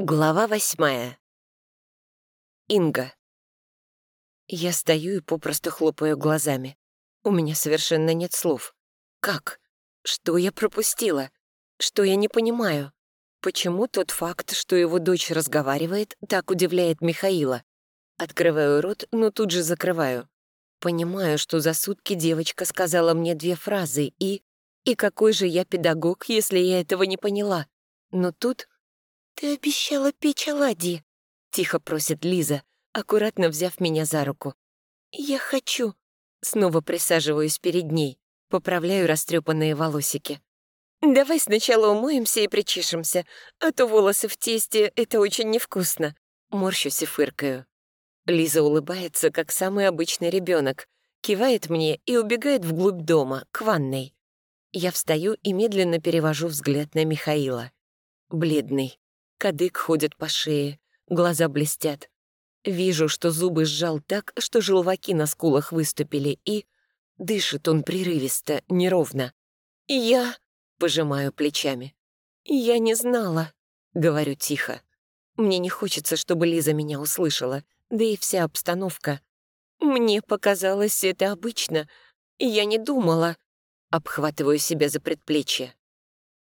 Глава восьмая. Инга. Я стою и попросту хлопаю глазами. У меня совершенно нет слов. Как? Что я пропустила? Что я не понимаю? Почему тот факт, что его дочь разговаривает, так удивляет Михаила? Открываю рот, но тут же закрываю. Понимаю, что за сутки девочка сказала мне две фразы и... И какой же я педагог, если я этого не поняла? Но тут «Ты обещала печь оладьи», — тихо просит Лиза, аккуратно взяв меня за руку. «Я хочу». Снова присаживаюсь перед ней, поправляю растрепанные волосики. «Давай сначала умоемся и причешемся, а то волосы в тесте — это очень невкусно». Морщусь и фыркаю. Лиза улыбается, как самый обычный ребенок, кивает мне и убегает вглубь дома, к ванной. Я встаю и медленно перевожу взгляд на Михаила. Бледный, Кадык ходит по шее, глаза блестят. Вижу, что зубы сжал так, что желваки на скулах выступили, и... Дышит он прерывисто, неровно. «Я...» — пожимаю плечами. «Я не знала», — говорю тихо. Мне не хочется, чтобы Лиза меня услышала, да и вся обстановка. Мне показалось это обычно, я не думала. Обхватываю себя за предплечье.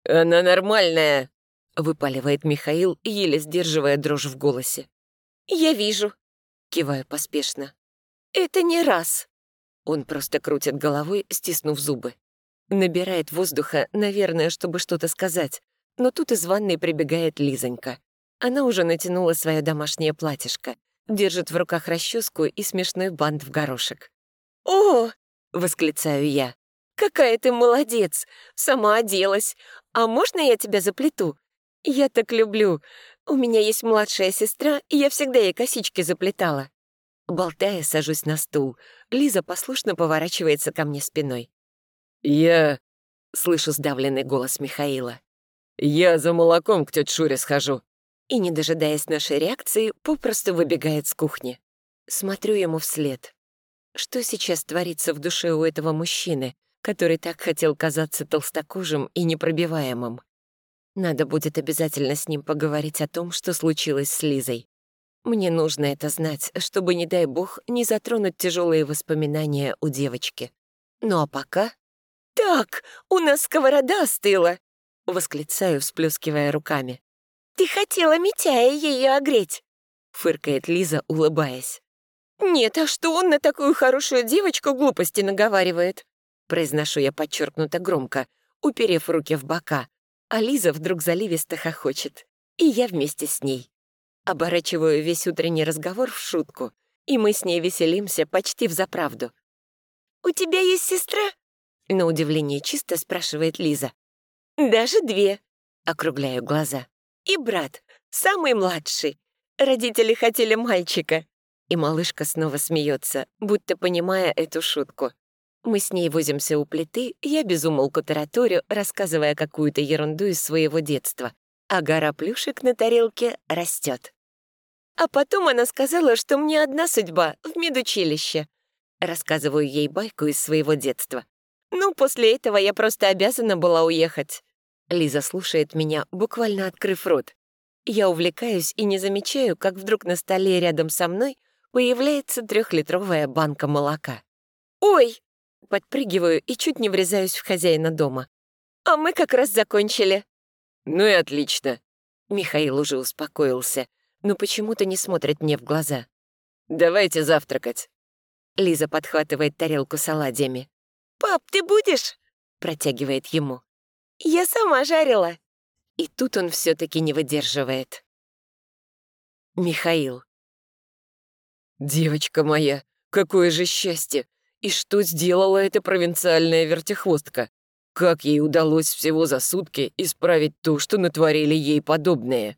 «Она нормальная», — выпаливает Михаил, еле сдерживая дрожь в голосе. «Я вижу», — киваю поспешно. «Это не раз». Он просто крутит головой, стиснув зубы. Набирает воздуха, наверное, чтобы что-то сказать, но тут из ванной прибегает Лизонька. Она уже натянула свое домашнее платьишко, держит в руках расческу и смешной бант в горошек. «О!» — восклицаю я. «Какая ты молодец! Сама оделась. А можно я тебя заплету? «Я так люблю. У меня есть младшая сестра, и я всегда ей косички заплетала». Болтая, сажусь на стул. Лиза послушно поворачивается ко мне спиной. «Я...» — слышу сдавленный голос Михаила. «Я за молоком к тете Шуре схожу». И, не дожидаясь нашей реакции, попросту выбегает с кухни. Смотрю ему вслед. Что сейчас творится в душе у этого мужчины, который так хотел казаться толстокожим и непробиваемым? Надо будет обязательно с ним поговорить о том, что случилось с Лизой. Мне нужно это знать, чтобы, не дай бог, не затронуть тяжелые воспоминания у девочки. Ну а пока... «Так, у нас сковорода остыла!» — восклицаю, всплескивая руками. «Ты хотела Митяя ее огреть!» — фыркает Лиза, улыбаясь. «Нет, а что он на такую хорошую девочку глупости наговаривает?» Произношу я подчеркнуто громко, уперев руки в бока, а Лиза вдруг заливисто хохочет. И я вместе с ней. Оборачиваю весь утренний разговор в шутку, и мы с ней веселимся почти в заправду. «У тебя есть сестра?» На удивление чисто спрашивает Лиза. «Даже две», — округляю глаза. «И брат, самый младший. Родители хотели мальчика». И малышка снова смеется, будто понимая эту шутку. Мы с ней возимся у плиты, я безумолку тараторю, рассказывая какую-то ерунду из своего детства, а гора плюшек на тарелке растет. А потом она сказала, что мне одна судьба — в медучилище. Рассказываю ей байку из своего детства. Ну, после этого я просто обязана была уехать. Лиза слушает меня, буквально открыв рот. Я увлекаюсь и не замечаю, как вдруг на столе рядом со мной появляется трехлитровая банка молока. «Ой!» Подпрыгиваю и чуть не врезаюсь в хозяина дома. «А мы как раз закончили». «Ну и отлично». Михаил уже успокоился, но почему-то не смотрит мне в глаза. «Давайте завтракать». Лиза подхватывает тарелку с оладьями. «Пап, ты будешь?» Протягивает ему. «Я сама жарила». И тут он все таки не выдерживает. Михаил. «Девочка моя, какое же счастье! И что сделала эта провинциальная вертихвостка? Как ей удалось всего за сутки исправить то, что натворили ей подобные?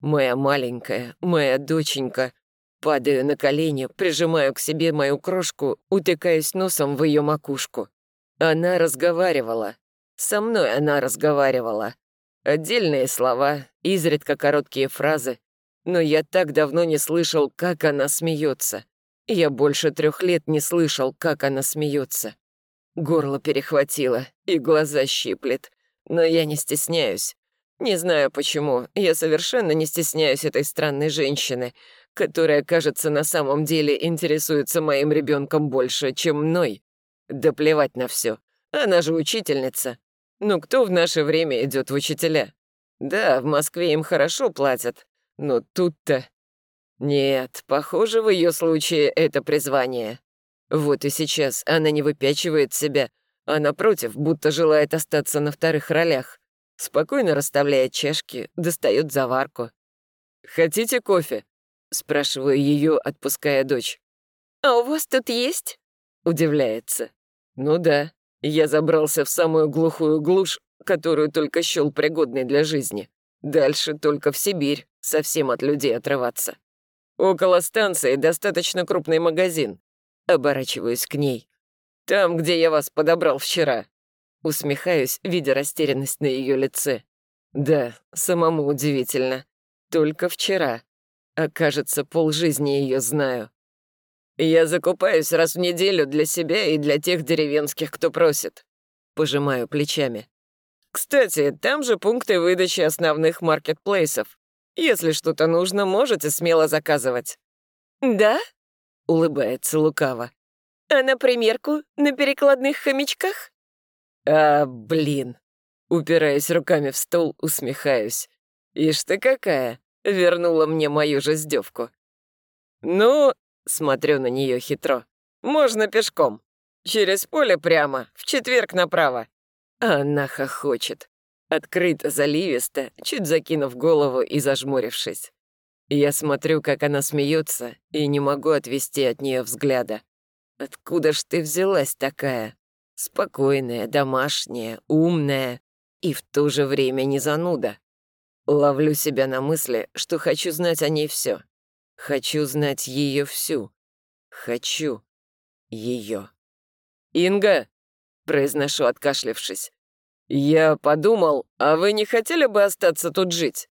Моя маленькая, моя доченька. Падаю на колени, прижимаю к себе мою крошку, утыкаюсь носом в ее макушку. Она разговаривала. Со мной она разговаривала. Отдельные слова, изредка короткие фразы. Но я так давно не слышал, как она смеется. Я больше трех лет не слышал, как она смеется. Горло перехватило и глаза щиплет. Но я не стесняюсь. Не знаю почему, я совершенно не стесняюсь этой странной женщины, которая, кажется, на самом деле интересуется моим ребенком больше, чем мной. Да плевать на все. Она же учительница. Ну кто в наше время идет в учителя? Да, в Москве им хорошо платят, но тут-то... Нет, похоже, в ее случае это призвание. Вот и сейчас она не выпячивает себя, а напротив, будто желает остаться на вторых ролях. Спокойно расставляет чашки, достает заварку. «Хотите кофе?» — спрашиваю ее, отпуская дочь. «А у вас тут есть?» — удивляется. «Ну да, я забрался в самую глухую глушь, которую только счел пригодной для жизни. Дальше только в Сибирь, совсем от людей отрываться. Около станции достаточно крупный магазин. Оборачиваюсь к ней. Там, где я вас подобрал вчера. Усмехаюсь, видя растерянность на ее лице. Да, самому удивительно. Только вчера. А кажется, полжизни ее знаю. Я закупаюсь раз в неделю для себя и для тех деревенских, кто просит. Пожимаю плечами. Кстати, там же пункты выдачи основных маркетплейсов. Если что-то нужно, можете смело заказывать. «Да?» — улыбается лукаво. «А на примерку на перекладных хомячках?» А, блин. Упираясь руками в стол, усмехаюсь. Ишь ты какая, вернула мне мою же издевку. Ну, смотрю на нее хитро. Можно пешком. Через поле прямо, в четверг направо. Она хохочет. Открыто, заливисто, чуть закинув голову и зажмурившись. Я смотрю, как она смеется, и не могу отвести от нее взгляда. Откуда ж ты взялась такая? Спокойная, домашняя, умная и в то же время не зануда. Ловлю себя на мысли, что хочу знать о ней все. Хочу знать ее всю. Хочу ее. «Инга!» — произношу, откашлившись. «Я подумал, а вы не хотели бы остаться тут жить?